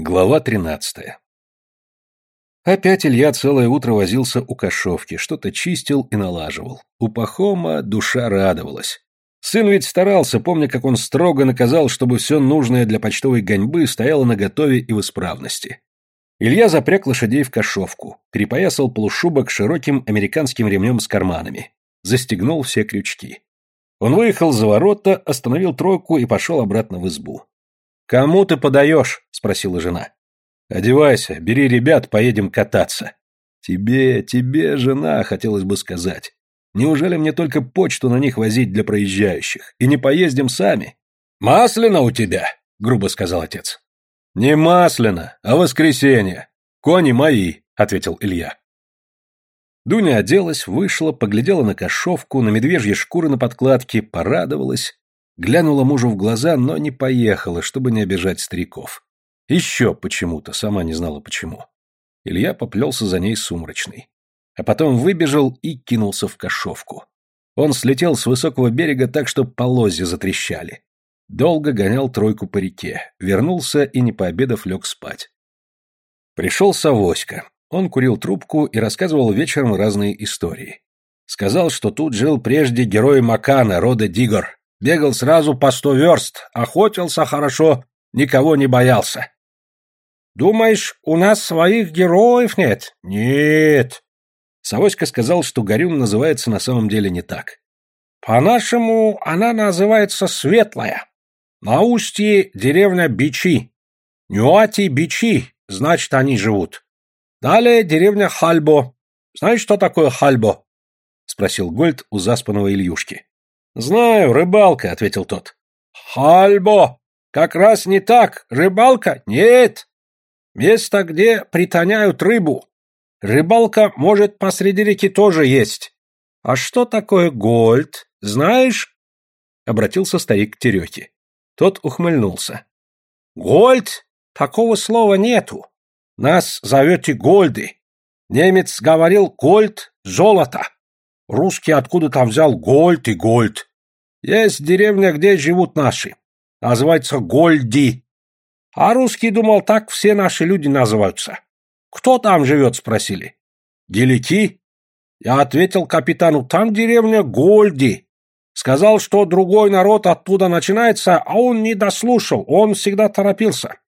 Глава тринадцатая. Опять Илья целое утро возился у кошовки, что-то чистил и налаживал. У Пахома душа радовалась. Сын ведь старался, помня, как он строго наказал, чтобы все нужное для почтовой гоньбы стояло наготове и в исправности. Илья запряг лошадей в кошовку, перепоясал полушубок широким американским ремнем с карманами, застегнул все крючки. Он выехал за ворота, остановил тройку и пошел обратно в избу. «Кому ты подаешь?» — спросила жена. «Одевайся, бери ребят, поедем кататься». «Тебе, тебе, жена, хотелось бы сказать. Неужели мне только почту на них возить для проезжающих? И не поездим сами?» «Масляно у тебя», — грубо сказал отец. «Не масляно, а воскресенье. Кони мои», — ответил Илья. Дуня оделась, вышла, поглядела на кошовку, на медвежьи шкуры на подкладке, порадовалась Глянула мужу в глаза, но не поехала, чтобы не обижать стариков. Еще почему-то, сама не знала почему. Илья поплелся за ней сумрачный. А потом выбежал и кинулся в кошовку. Он слетел с высокого берега так, что полозья затрещали. Долго гонял тройку по реке, вернулся и, не пообедав, лег спать. Пришел Савоська. Он курил трубку и рассказывал вечером разные истории. Сказал, что тут жил прежде герой Макана, рода Дигор, Бегал сразу по сто верст, охотился хорошо, никого не боялся. Думаешь, у нас своих героев нет? Нет. Савоська сказал, что Горюн называется на самом деле не так. По-нашему, она называется Светлая. На устье деревня Бичи. Нюати Бичи, значит, они живут. Далее деревня Хальбо. Знаешь, что такое Хальбо? Спросил Гольд у заспанного Ильюшки. «Знаю, рыбалка», — ответил тот. «Хальбо! Как раз не так. Рыбалка? Нет. Место, где притоняют рыбу. Рыбалка, может, посреди реки тоже есть. А что такое гольд, знаешь?» Обратился старик к Терехе. Тот ухмыльнулся. «Гольд? Такого слова нету. Нас зовете гольды. Немец говорил гольд — золото. Русский откуда там взял гольд и гольд. Есть деревня, где живут наши. Называется Гольди. А русский думал, так все наши люди называются. Кто там живет, спросили. Гелики? Я ответил капитану, там деревня Гольди. Сказал, что другой народ оттуда начинается, а он не дослушал, он всегда торопился.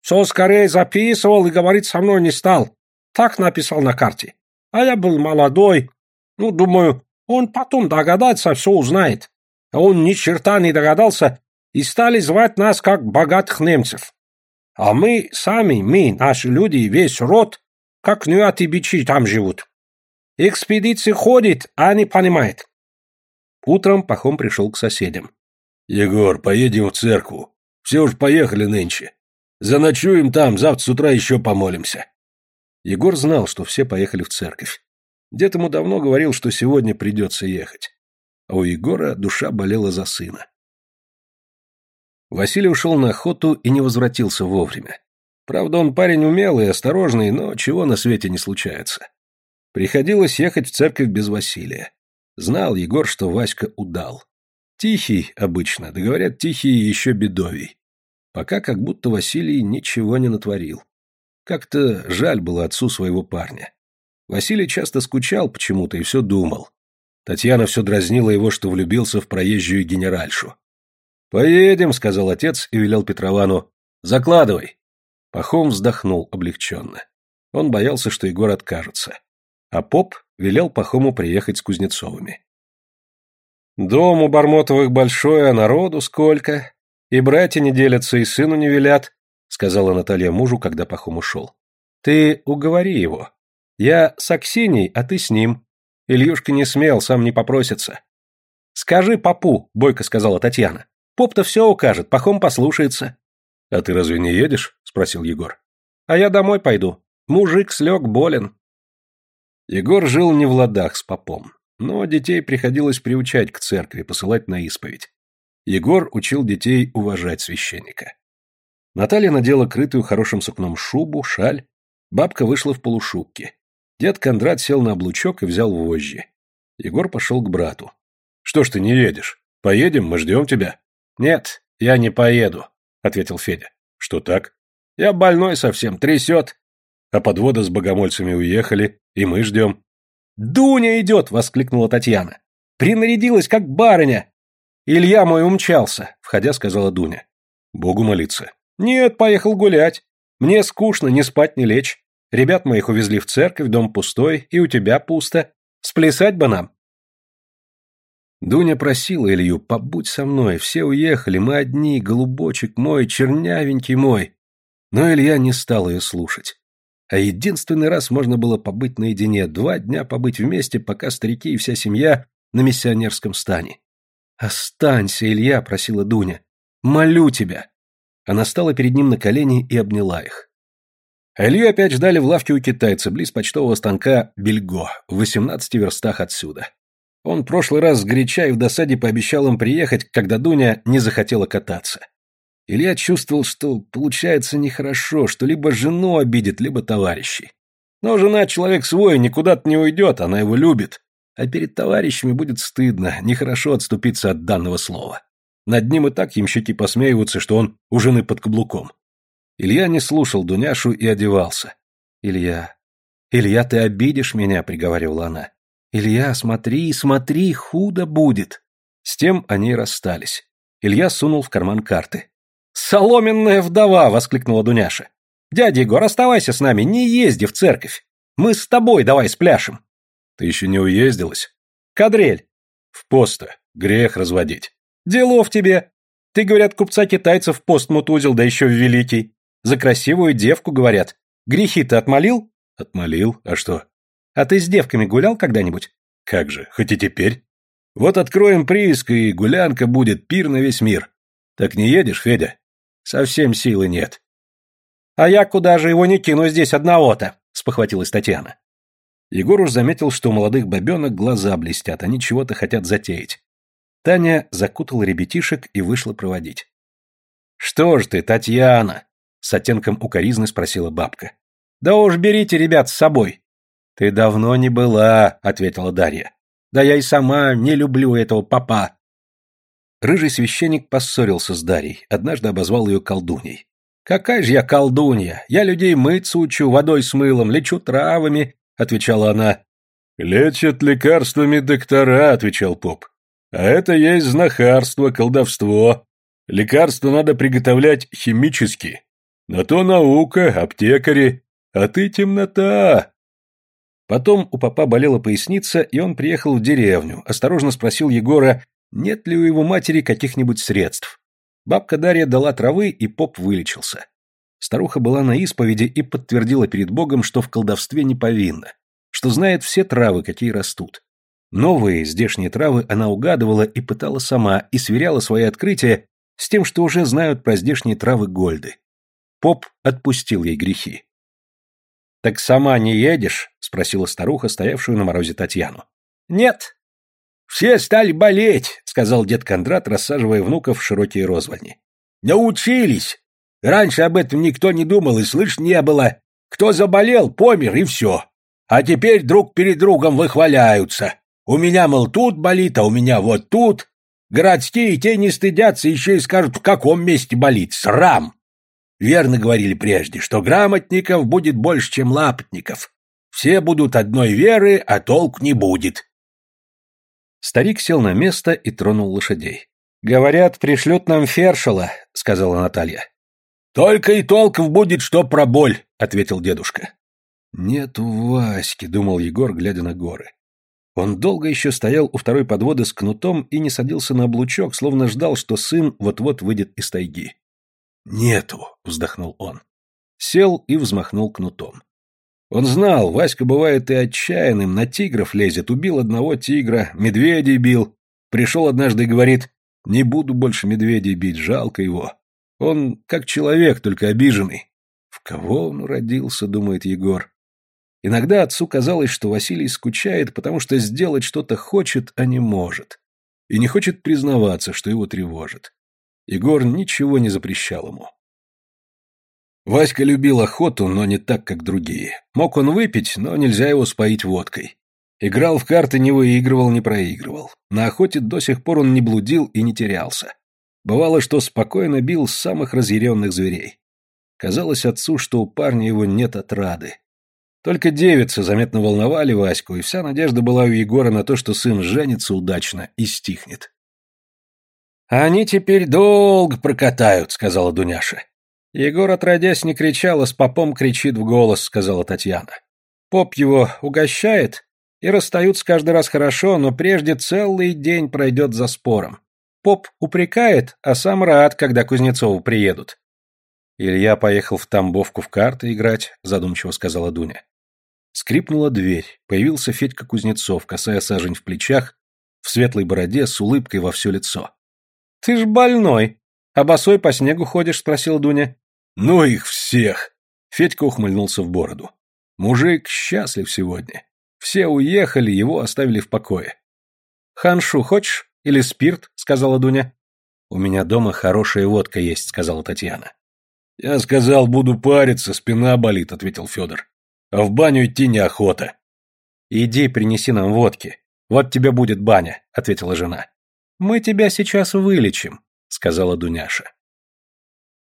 Все скорее записывал и говорить со мной не стал. Так написал на карте. А я был молодой. Ну, думаю, он потом догадается, все узнает а он ни черта не догадался, и стали звать нас как богатых немцев. А мы сами, мы, наши люди, весь род, как нюаты бичи там живут. Экспедиция ходит, а не понимает. Утром Пахом пришел к соседям. «Егор, поедем в церкву. Все уж поехали нынче. Заночуем там, завтра с утра еще помолимся». Егор знал, что все поехали в церковь. Дед ему давно говорил, что сегодня придется ехать а у Егора душа болела за сына. Василий ушел на охоту и не возвратился вовремя. Правда, он парень умелый и осторожный, но чего на свете не случается. Приходилось ехать в церковь без Василия. Знал Егор, что Васька удал. Тихий обычно, да говорят, тихий еще бедовий. Пока как будто Василий ничего не натворил. Как-то жаль было отцу своего парня. Василий часто скучал почему-то и все думал. Татьяна все дразнила его, что влюбился в проезжую генеральшу. «Поедем», — сказал отец и велел Петровану. «Закладывай». Пахом вздохнул облегченно. Он боялся, что Егор откажется. А поп велел Пахому приехать с Кузнецовыми. «Дом у Бармотовых большой, а народу сколько. И братья не делятся, и сыну не велят», — сказала Наталья мужу, когда Пахом ушел. «Ты уговори его. Я с Аксиней, а ты с ним. Ильюшка не смел, сам не попросится. «Скажи попу», — бойко сказала Татьяна. «Поп-то все укажет, пахом послушается». «А ты разве не едешь?» — спросил Егор. «А я домой пойду. Мужик слег болен». Егор жил не в ладах с попом, но детей приходилось приучать к церкви, посылать на исповедь. Егор учил детей уважать священника. Наталья надела крытую хорошим сукном шубу, шаль. Бабка вышла в полушубке. Дед Кондрат сел на облучок и взял вожжи. Егор пошел к брату. «Что ж ты не едешь? Поедем, мы ждем тебя». «Нет, я не поеду», — ответил Федя. «Что так?» Я больной совсем, трясет. А подвода с богомольцами уехали, и мы ждем. «Дуня идет!» — воскликнула Татьяна. «Принарядилась, как барыня!» «Илья мой умчался», — входя сказала Дуня. «Богу молиться». «Нет, поехал гулять. Мне скучно, ни спать, ни лечь. Ребят моих увезли в церковь, дом пустой, и у тебя пусто. Сплясать бы нам». Дуня просила Илью, побудь со мной, все уехали, мы одни, голубочек мой, чернявенький мой. Но Илья не стал ее слушать. А единственный раз можно было побыть наедине, два дня побыть вместе, пока старики и вся семья на миссионерском стане. «Останься, Илья», — просила Дуня. «Молю тебя». Она стала перед ним на колени и обняла их. Илью опять ждали в лавке у китайца, близ почтового станка Бельго, в 18 верстах отсюда. Он в прошлый раз сгоряча и в досаде пообещал им приехать, когда Дуня не захотела кататься. Илья чувствовал, что получается нехорошо, что либо жену обидит, либо товарищей. Но жена человек свой, никуда-то не уйдет, она его любит. А перед товарищами будет стыдно, нехорошо отступиться от данного слова. Над ним и так ямщики посмеиваются, что он у жены под каблуком. Илья не слушал Дуняшу и одевался. «Илья, Илья, ты обидишь меня», — приговаривала она. «Илья, смотри, смотри, худо будет!» С тем они расстались. Илья сунул в карман карты. «Соломенная вдова!» — воскликнула Дуняша. «Дядя Егор, оставайся с нами, не езди в церковь. Мы с тобой давай спляшем». «Ты еще не уездилась?» «Кадрель». «В поста. Грех разводить». «Делов тебе. Ты, говорят, купца китайцев пост мутузил, да еще в великий. За красивую девку, говорят. Грехи ты отмолил?» «Отмолил. А что?» А ты с девками гулял когда-нибудь? Как же, хоть и теперь. Вот откроем прииск, и гулянка будет, пир на весь мир. Так не едешь, Федя? Совсем силы нет. А я куда же его не кину здесь одного-то? Спохватилась Татьяна. Егор уж заметил, что у молодых бабенок глаза блестят, они чего-то хотят затеять. Таня закутала ребятишек и вышла проводить. «Что ж ты, Татьяна?» — с оттенком укоризны спросила бабка. «Да уж берите ребят с собой. «Ты давно не была», — ответила Дарья. «Да я и сама не люблю этого папа». Рыжий священник поссорился с Дарьей, однажды обозвал ее колдуней. «Какая же я колдунья? Я людей мыться учу, водой с мылом, лечу травами», — отвечала она. «Лечат лекарствами доктора», — отвечал поп. «А это есть знахарство, колдовство. Лекарства надо приготовлять химически. На то наука, аптекари. А ты темнота, Потом у папа болела поясница, и он приехал в деревню, осторожно спросил Егора, нет ли у его матери каких-нибудь средств. Бабка Дарья дала травы, и поп вылечился. Старуха была на исповеди и подтвердила перед Богом, что в колдовстве не повинна, что знает все травы, какие растут. Новые, здешние травы она угадывала и пытала сама, и сверяла свои открытия с тем, что уже знают про здешние травы Гольды. Поп отпустил ей грехи. «Так сама не едешь?» — спросила старуха, стоявшую на морозе Татьяну. «Нет». «Все стали болеть», — сказал дед Кондрат, рассаживая внуков в широкие розвальни. «Научились. Раньше об этом никто не думал и слышь не было. Кто заболел, помер и все. А теперь друг перед другом выхваляются. У меня, мол, тут болит, а у меня вот тут. Городские те не стыдятся, еще и скажут, в каком месте болит. Срам!» Верно говорили прежде, что грамотников будет больше, чем лапотников. Все будут одной веры, а толк не будет. Старик сел на место и тронул лошадей. «Говорят, пришлют нам фершела», — сказала Наталья. «Только и толков будет, что про боль», — ответил дедушка. «Нет Васьки», — думал Егор, глядя на горы. Он долго еще стоял у второй подводы с кнутом и не садился на облучок, словно ждал, что сын вот-вот выйдет из тайги. «Нету», — вздохнул он. Сел и взмахнул кнутом. Он знал, Васька бывает и отчаянным, на тигров лезет, убил одного тигра, медведей бил. Пришел однажды и говорит, не буду больше медведей бить, жалко его. Он как человек, только обиженный. В кого он родился, думает Егор. Иногда отцу казалось, что Василий скучает, потому что сделать что-то хочет, а не может. И не хочет признаваться, что его тревожит. Егор ничего не запрещал ему. Васька любил охоту, но не так, как другие. Мог он выпить, но нельзя его споить водкой. Играл в карты, не выигрывал, не проигрывал. На охоте до сих пор он не блудил и не терялся. Бывало, что спокойно бил самых разъяренных зверей. Казалось отцу, что у парня его нет отрады. Только девицы заметно волновали Ваську, и вся надежда была у Егора на то, что сын женится удачно и стихнет. «А они теперь долго прокатают», — сказала Дуняша. Егор, отродясь, не кричал, а с попом кричит в голос, сказала Татьяна. Поп его угощает, и расстаются каждый раз хорошо, но прежде целый день пройдет за спором. Поп упрекает, а сам рад, когда Кузнецову приедут. Илья поехал в Тамбовку в карты играть, задумчиво сказала Дуня. Скрипнула дверь, появился Федька Кузнецов, касая сажень в плечах, в светлой бороде, с улыбкой во все лицо. «Ты ж больной, а босой по снегу ходишь?» — спросила Дуня. «Ну их всех!» — Федька ухмыльнулся в бороду. «Мужик счастлив сегодня. Все уехали, его оставили в покое. «Ханшу хочешь? Или спирт?» — сказала Дуня. «У меня дома хорошая водка есть», — сказала Татьяна. «Я сказал, буду париться, спина болит», — ответил Федор. «А в баню идти неохота». «Иди, принеси нам водки. Вот тебе будет баня», — ответила жена. «Мы тебя сейчас вылечим», — сказала Дуняша.